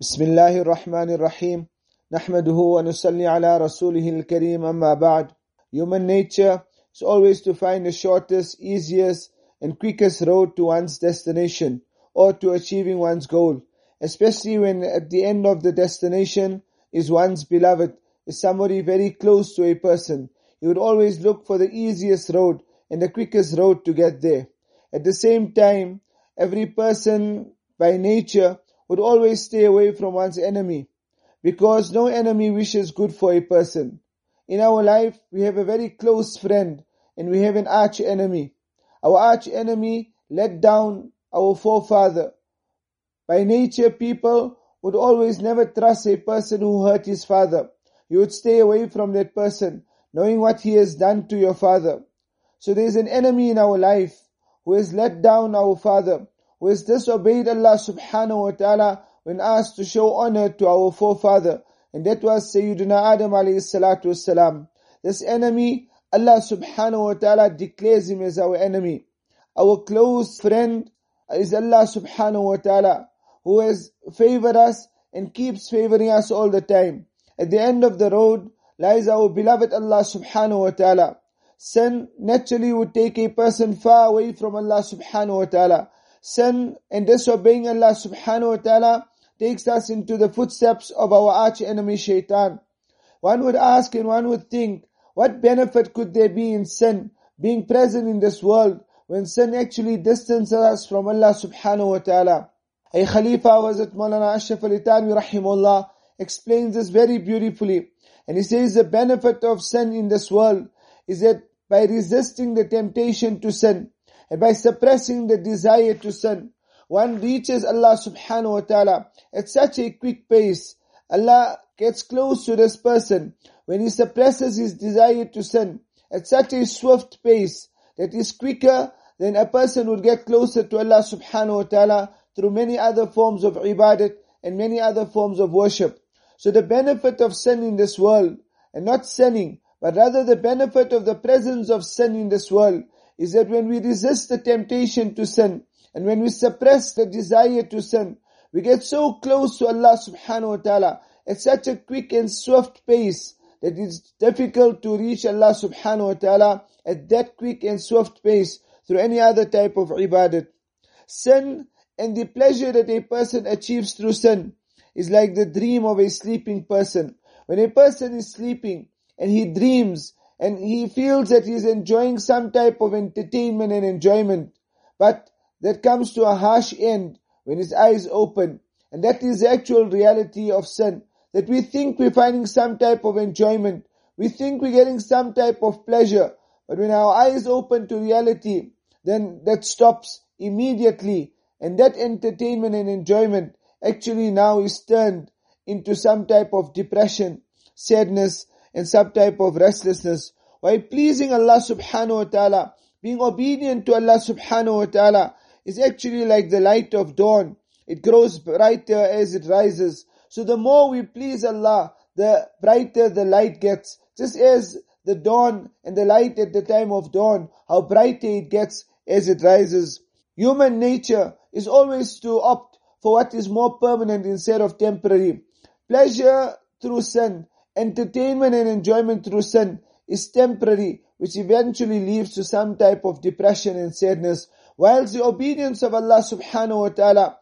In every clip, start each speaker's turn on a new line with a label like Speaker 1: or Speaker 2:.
Speaker 1: بسم الله الرحمن الرحيم نحمده ونصلي على رسوله الكريم أما بعد Human nature is always to find the shortest, easiest and quickest road to one's destination or to achieving one's goal. Especially when at the end of the destination is one's beloved, is somebody very close to a person. You would always look for the easiest road and the quickest road to get there. At the same time, every person by nature would always stay away from one's enemy because no enemy wishes good for a person. In our life, we have a very close friend and we have an arch enemy. Our arch enemy let down our forefather. By nature, people would always never trust a person who hurt his father. You would stay away from that person, knowing what he has done to your father. So there is an enemy in our life who has let down our father who has disobeyed Allah subhanahu wa ta'ala when asked to show honor to our forefather. And that was Sayyidina Adam alayhi salatu wasalam. This enemy, Allah subhanahu wa ta'ala declares him as our enemy. Our close friend is Allah subhanahu wa ta'ala who has favored us and keeps favoring us all the time. At the end of the road lies our beloved Allah subhanahu wa ta'ala. Sin naturally would take a person far away from Allah subhanahu wa ta'ala sin and disobeying Allah subhanahu wa ta'ala takes us into the footsteps of our arch enemy shaitan. One would ask and one would think, what benefit could there be in sin being present in this world when sin actually distances us from Allah subhanahu wa ta'ala? A Khalifa was at Maulana Ashraf Ali Thanwi rahimullah explains this very beautifully. And he says the benefit of sin in this world is that by resisting the temptation to sin, and by suppressing the desire to sin, one reaches Allah subhanahu wa ta'ala at such a quick pace. Allah gets close to this person when he suppresses his desire to sin at such a swift pace that is quicker than a person would get closer to Allah subhanahu wa ta'ala through many other forms of ibadat and many other forms of worship. So the benefit of sin in this world, and not sinning, but rather the benefit of the presence of sin in this world is that when we resist the temptation to sin and when we suppress the desire to sin, we get so close to Allah subhanahu wa ta'ala at such a quick and swift pace that it's difficult to reach Allah subhanahu wa ta'ala at that quick and swift pace through any other type of ibadat. Sin and the pleasure that a person achieves through sin is like the dream of a sleeping person. When a person is sleeping and he dreams and he feels that he's enjoying some type of entertainment and enjoyment, but that comes to a harsh end when his eyes open. And that is the actual reality of sin. That we think we're finding some type of enjoyment. We think we're getting some type of pleasure. But when our eyes open to reality, then that stops immediately. And that entertainment and enjoyment actually now is turned into some type of depression, sadness, and some type of restlessness. While pleasing Allah subhanahu wa ta'ala, being obedient to Allah subhanahu wa ta'ala is actually like the light of dawn. It grows brighter as it rises. So the more we please Allah, the brighter the light gets. Just as the dawn and the light at the time of dawn, how brighter it gets as it rises. Human nature is always to opt for what is more permanent instead of temporary. Pleasure through sin entertainment and enjoyment through sin is temporary, which eventually leads to some type of depression and sadness. Whilst the obedience of Allah subhanahu wa ta'ala,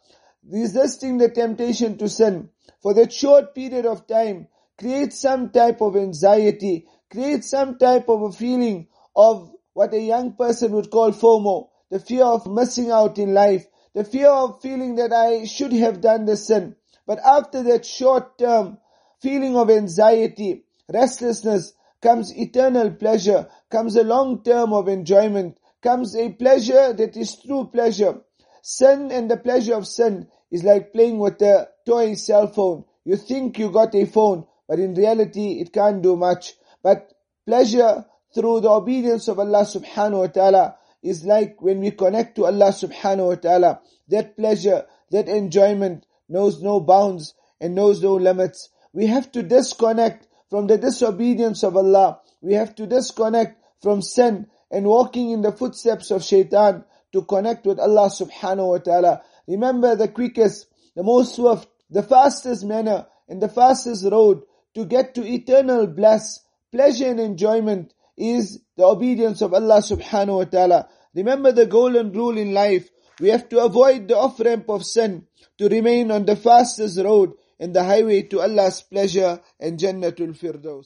Speaker 1: resisting the temptation to sin for that short period of time creates some type of anxiety, creates some type of a feeling of what a young person would call FOMO, the fear of missing out in life, the fear of feeling that I should have done the sin. But after that short term feeling of anxiety, restlessness, comes eternal pleasure, comes a long term of enjoyment, comes a pleasure that is true pleasure. Sin and the pleasure of sin is like playing with a toy cell phone. You think you got a phone, but in reality it can't do much. But pleasure through the obedience of Allah subhanahu wa ta'ala is like when we connect to Allah subhanahu wa ta'ala. That pleasure, that enjoyment knows no bounds and knows no limits. We have to disconnect from the disobedience of Allah. We have to disconnect from sin and walking in the footsteps of shaitan to connect with Allah subhanahu wa ta'ala. Remember the quickest, the most swift, the fastest manner and the fastest road to get to eternal bliss, pleasure and enjoyment is the obedience of Allah subhanahu wa ta'ala. Remember the golden rule in life. We have to avoid the off-ramp of sin to remain on the fastest road in the highway to Allah's pleasure and Jannatul Firdaus.